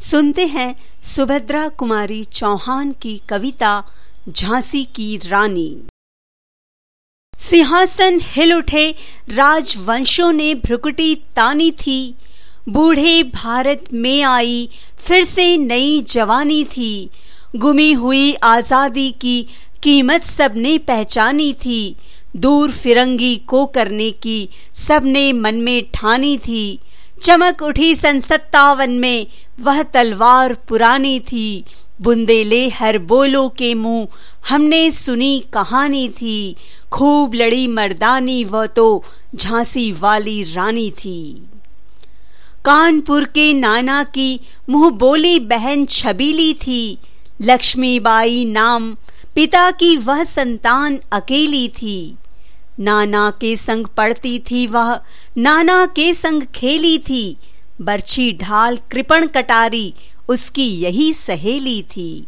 सुनते हैं सुभद्रा कुमारी चौहान की कविता झांसी की रानी। सिंहासन हिल उठे, राजवंशों ने भ्रुकुटी तानी थी। बूढ़े भारत में आई, फिर से नई जवानी थी। गुमी हुई आज़ादी की कीमत सबने पहचानी थी। दूर फिरंगी को करने की सबने मन में ठानी थी। चमक उठी सन सत्तावन में वह तलवार पुरानी थी बुंदेले हर बोलो के मुँह, हमने सुनी कहानी थी, खूब लड़ी मर्दानी, वह तो झांसी वाली रानी थी। कानपुर के नाना की मुँह बोली बहन छबीली थी, लक्ष्मीबाई नाम पिता की वह संतान अकेली थी। नाना के संग पढ़ती थी वह, नाना के संग खेली थी बर्छी ढाल कृपण कटारी, उसकी यही सहेली थी।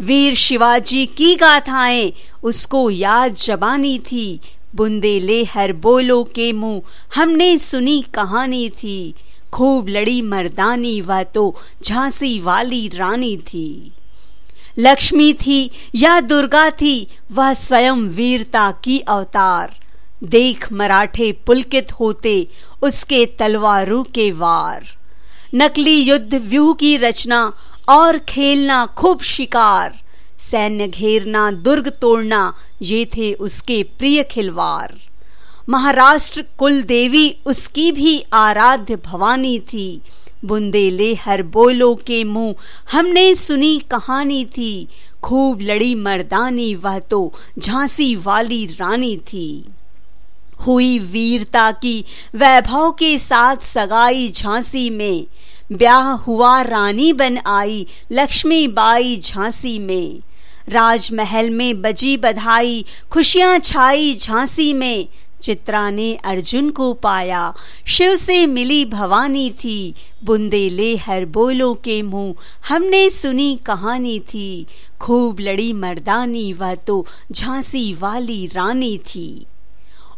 वीर शिवाजी की गाथाएँ, उसको याद जबानी थी। बुंदेले हर बोलो के मुँह, हमने सुनी कहानी थी। खूब लड़ी मर्दानी, वह तो झांसी वाली रानी थी। लक्ष्मी थी या दुर्गा थी, वह स्वयं वीरता की अवतार। देख मराठे पुलकित होते, उसके तलवारों के वार। नकली युद्ध व्यूह की रचना और खेलना खूब शिकार। सैन्य घेरना, दुर्ग तोड़ना, ये थे उसके प्रिय खिलवार। महाराष्ट्र कुल देवी उसकी भी आराध्य भवानी थी। बुंदेले हर बोलो के मुँह, हमने सुनी कहानी थी। खूब लड़ी मर्दानी, वह तो झांसी वाली रानी थी। हुई वीरता की, वैभव के साथ सगाई झांसी में। ब्याह हुआ रानी बन आई लक्ष्मी बाई झांसी में। राजमहल में बजी बधाई, खुशियाँ छाई झांसी में। चित्रा ने अर्जुन को पाया, शिव से मिली भवानी थी। बुंदेले हर बोलो के मुँह, हमने सुनी कहानी थी। खूब लड़ी मर्दानी, वह तो झांसी वाली रानी थी।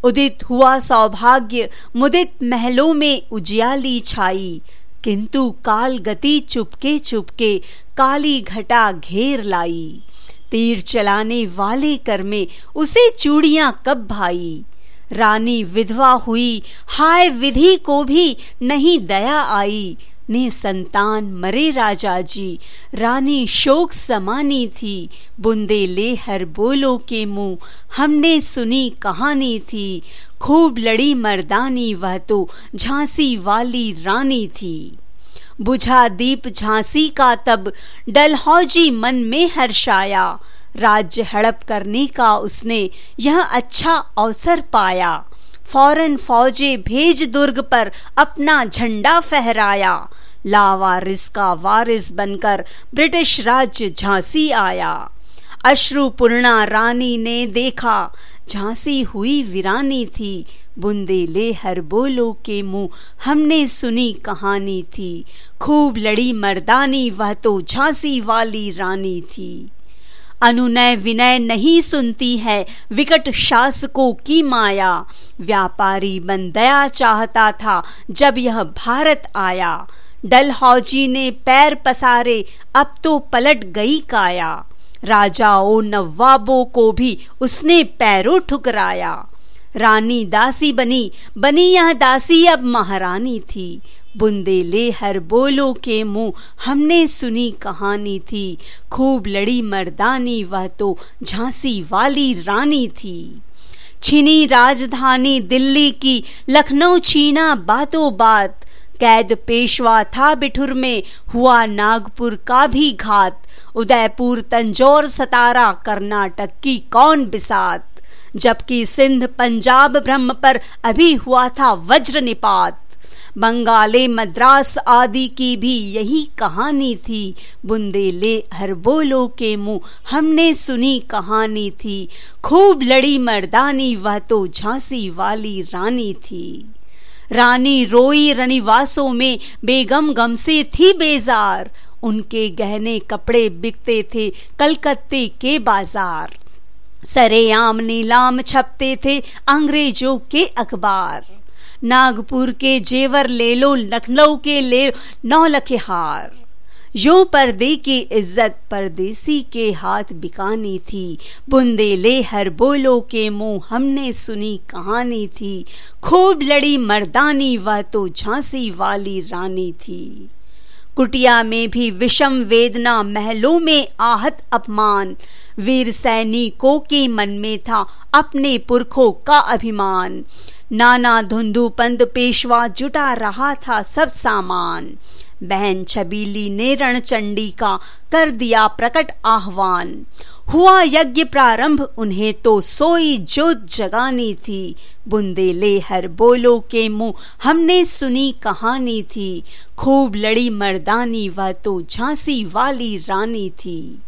उदित हुआ सौभाग्य, मुदित महलों में उजियाली छाई। किंतु काल गति चुपके चुपके, काली घटा घेर लाई। तीर चलाने वाले कर में उसे चूड़ियाँ कब भाई? रानी विधवा हुई, हाय विधि को भी नहीं दया आई। ने संतान मरे राजा जी। रानी शोक समानी थी। बुंदे ले हर बोलो के मुँह। हमने सुनी कहानी थी। खूब लड़ी मर्दानी, वह तो झांसी वाली रानी थी। बुझा दीप झांसी का तब डलहौजी मन में हर्षाया। राज्य हड़प करने का उसने यह अच्छा अवसर पाया। फ़ौरन फौजे भेज दुर्ग पर अपना झंडा फहराया। लावारिस का वारिस बनकर ब्रिटिश राज्य झांसी आया। अश्रुपूर्णा रानी ने देखा, झांसी हुई वीरानी थी। बुंदेले हर बोलो के मुँह, हमने सुनी कहानी थी। खूब लड़ी मर्दानी, वह तो झांसी वाली रानी थी। अनुनय विनय नहीं सुनती है। विकट शासकों की माया। व्यापारी बन दया चाहता था, जब यह भारत आया। डलहौजी ने पैर पसारे, अब तो पलट गई काया। राजाओं नवाबों को भी उसने पैरों ठुकराया। रानी दासी बनी बनी यह दासी अब महारानी थी। बुंदेले हर बोलो के मुँह। हमने सुनी कहानी थी, खूब लड़ी मर्दानी, वह तो झांसी वाली रानी थी। छिनी राजधानी दिल्ली की, लखनऊ छीना बातों बात। कैद पेशवा था बिठुर में, हुआ नागपुर का भी घात। उदयपुर, तंजौर सतारा, कर्नाटक की कौन बिसात? जबकि सिंध, पंजाब, ब्रह्म पर अभी हुआ था वज्र निपात। बंगाले, मद्रास आदि की भी यही कहानी थी। बुंदेले हर बोलो के मुँह, हमने सुनी कहानी थी। खूब लड़ी मर्दानी, वह तो झांसी वाली रानी थी। रानी रोई रनिवासों में, बेगम गम से थी बेजार। उनके गहने कपड़े बिकते थे कलकत्ते के बाज़ार। सरेआम नीलाम छपते थे अंग्रेज़ों के अखबार। नागपुर के जेवर ले लो, लखनऊ के ले नौ लखे हार। यो पर्दे की इज़्ज़त, परदेसी के हाथ बिकानी थी। बुंदे ले हर बोलो के मुँह, हमने सुनी कहानी थी। खूब लड़ी मर्दानी, वह तो झांसी वाली रानी थी। कुटिया में भी विषम वेदना, महलों में आहत अपमान। वीर सैनिकों के मन में था अपने पुरखों का अभिमान। नाना धुंधु पंद पेशवा जुटा रहा था सब सामान। बहन छबीली ने रणचंडी का कर दिया प्रकट आह्वान। हुआ यज्ञ प्रारंभ, उन्हें तो सोई जोत जगानी थी। बुंदे ले हर बोलो के मुँह, हमने सुनी कहानी थी। खूब लड़ी मर्दानी, वह तो झांसी वाली रानी थी।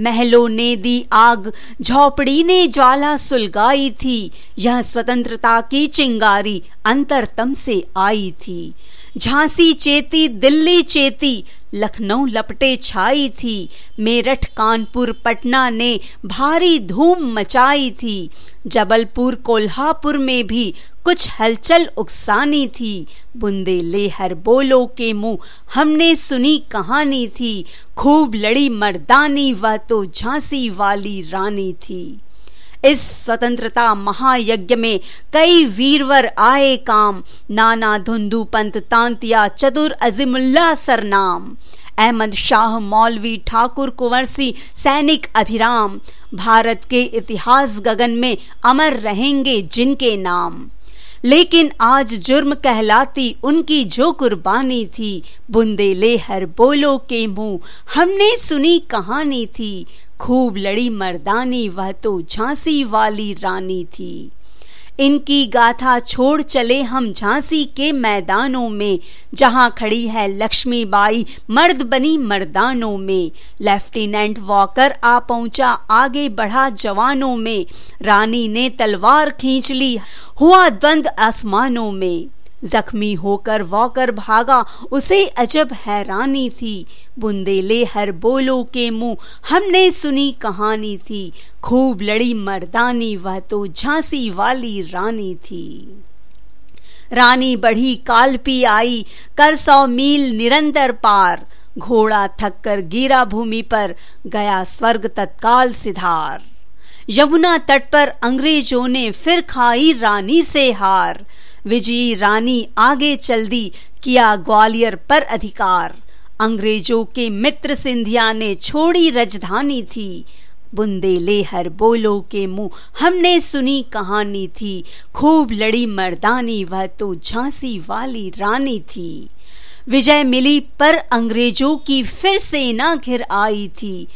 महलों ने दी आग, झोपड़ी ने ज्वाला सुलगाई थी। यह स्वतंत्रता की चिंगारी अंतरतम से आई थी। झांसी चेती, दिल्ली चेती लखनऊ लपटे छाई थी। मेरठ, कानपुर, पटना ने भारी धूम मचाई थी। जबलपुर, कोल्हापुर में भी कुछ हलचल उकसानी थी। बुंदे ले हर बोलो के मुँह हमने सुनी कहानी थी। खूब लड़ी मर्दानी, वह तो झांसी वाली रानी थी। इस स्वतंत्रता महायज्ञ में कई वीरवर आए काम। नाना धुंधु पंत तांतिया चतुर अजीमुल्ला सरनाम। अहमद शाह मौलवी ठाकुर कुंवर सिंह सैनिक अभिराम। भारत के इतिहास गगन में अमर रहेंगे जिनके नाम। लेकिन आज जुर्म कहलाती उनकी जो कुर्बानी थी। बुंदेले हर बोलो के मुँह, हमने सुनी कहानी थी। खूब लड़ी मर्दानी, वह तो झांसी वाली रानी थी। इनकी गाथा छोड़ चले हम झांसी के मैदानों में, जहाँ खड़ी है लक्ष्मीबाई, मर्द बनी मर्दानों में। लेफ्टिनेंट वॉकर आ पहुँचा, आगे बढ़ा जवानों में। रानी ने तलवार खींच ली, हुआ द्वंद आसमानों में। जख्मी होकर वॉकर भागा। उसे अजब हैरानी थी। बुंदेले हर बोलो के मुँह। हमने सुनी कहानी थी। खूब लड़ी मर्दानी, वह तो झांसी वाली रानी थी। रानी बढ़ी कालपी आई, कर सौ मील निरंतर पार। घोड़ा थक कर गिरा भूमि पर, गया स्वर्ग तत्काल सिधार। यमुना तट पर अंग्रेज़ों ने फिर खाई रानी से हार। विजयी रानी आगे चल दी किया ग्वालियर पर अधिकार। अंग्रेज़ों के मित्र सिंधिया ने छोड़ी राजधानी थी। बुंदेले हर बोलो के मुँह हमने सुनी कहानी थी। खूब लड़ी मर्दानी, वह तो झांसी वाली रानी थी। विजय मिली पर अंग्रेज़ों की फिर सेना घिर आई थी।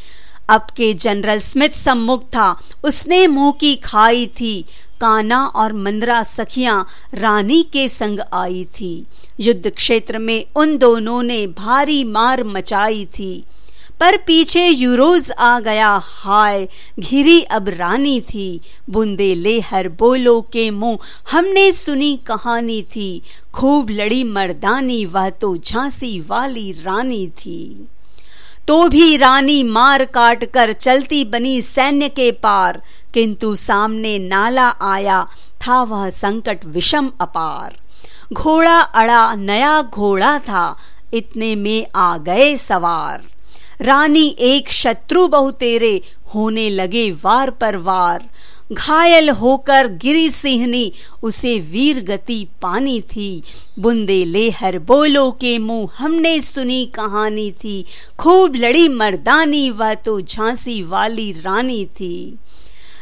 अब के जनरल स्मिथ सम्मुख था, उसने मुँह की खाई थी। काना और मंदरा सखियाँ रानी के संग आई थी। युद्ध क्षेत्र में उन दोनों ने भारी मार मचाई थी। पर पीछे यूरोज आ गया। हाय, घिरी अब रानी थी। बुंदे ले हर बोलो के मुँह। हमने सुनी कहानी थी। खूब लड़ी मर्दानी, वह तो झांसी वाली रानी थी। तो भी रानी मार काट कर चलती बनी सैन्य के पार, किंतु सामने नाला आया, था वह संकट विषम अपार। घोड़ा अड़ा नया घोड़ा था, इतने में आ गए सवार। रानी एक शत्रु बहुतेरे, होने लगे वार पर वार। घायल होकर गिरी सिंहनी, उसे वीर गति पानी थी। बुंदे ले हर बोलो के मुँह हमने सुनी कहानी थी। खूब लड़ी मर्दानी, वह तो झांसी वाली रानी थी।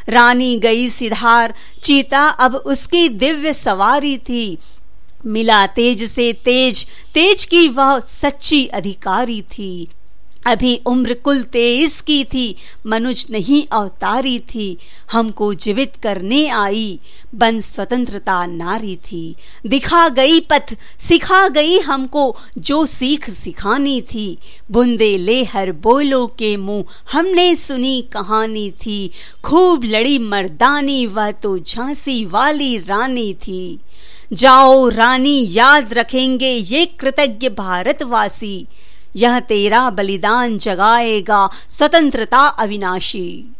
रानी गई सिधार, चीता अब उसकी दिव्य सवारी थी। मिला तेज से तेज तेज की वह सच्ची अधिकारी थी। अभी उम्र कुल तेईस की थी, मनुज नहीं अवतारी थी, हमको जीवित करने आई, बन स्वतंत्रता नारी थी। दिखा गई पथ, सिखा गई हमको, जो सीख सिखानी थी। बुंदे ले हर बोलो के मुँह, हमने सुनी कहानी थी। खूब लड़ी मर्दानी, वह तो झांसी वाली रानी थी। जाओ रानी, याद रखेंगे ये कृतज्ञ भारतवासी। यह तेरा बलिदान जगाएगा, स्वतंत्रता अविनाशी।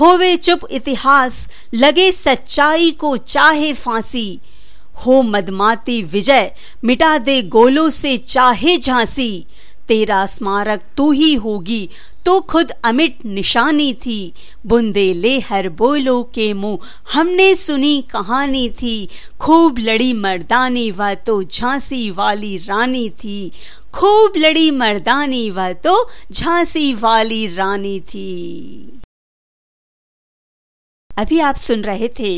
होवे चुप इतिहास, लगे सच्चाई को चाहे फांसी। हो मदमाती विजय, मिटा दे गोलों से चाहे झांसी। तेरा स्मारक तू ही होगी तो खुद अमिट निशानी थी। बुंदे ले हर बोलो के मुँह, हमने सुनी कहानी थी। खूब लड़ी मर्दानी, वह तो झांसी वाली रानी थी। खूब लड़ी मर्दानी वह तो झांसी वाली रानी थी। अभी आप सुन रहे थे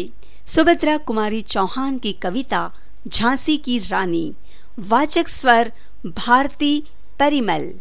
सुभद्रा कुमारी चौहान की कविता झांसी की रानी, वाचक स्वर भारती परिमल।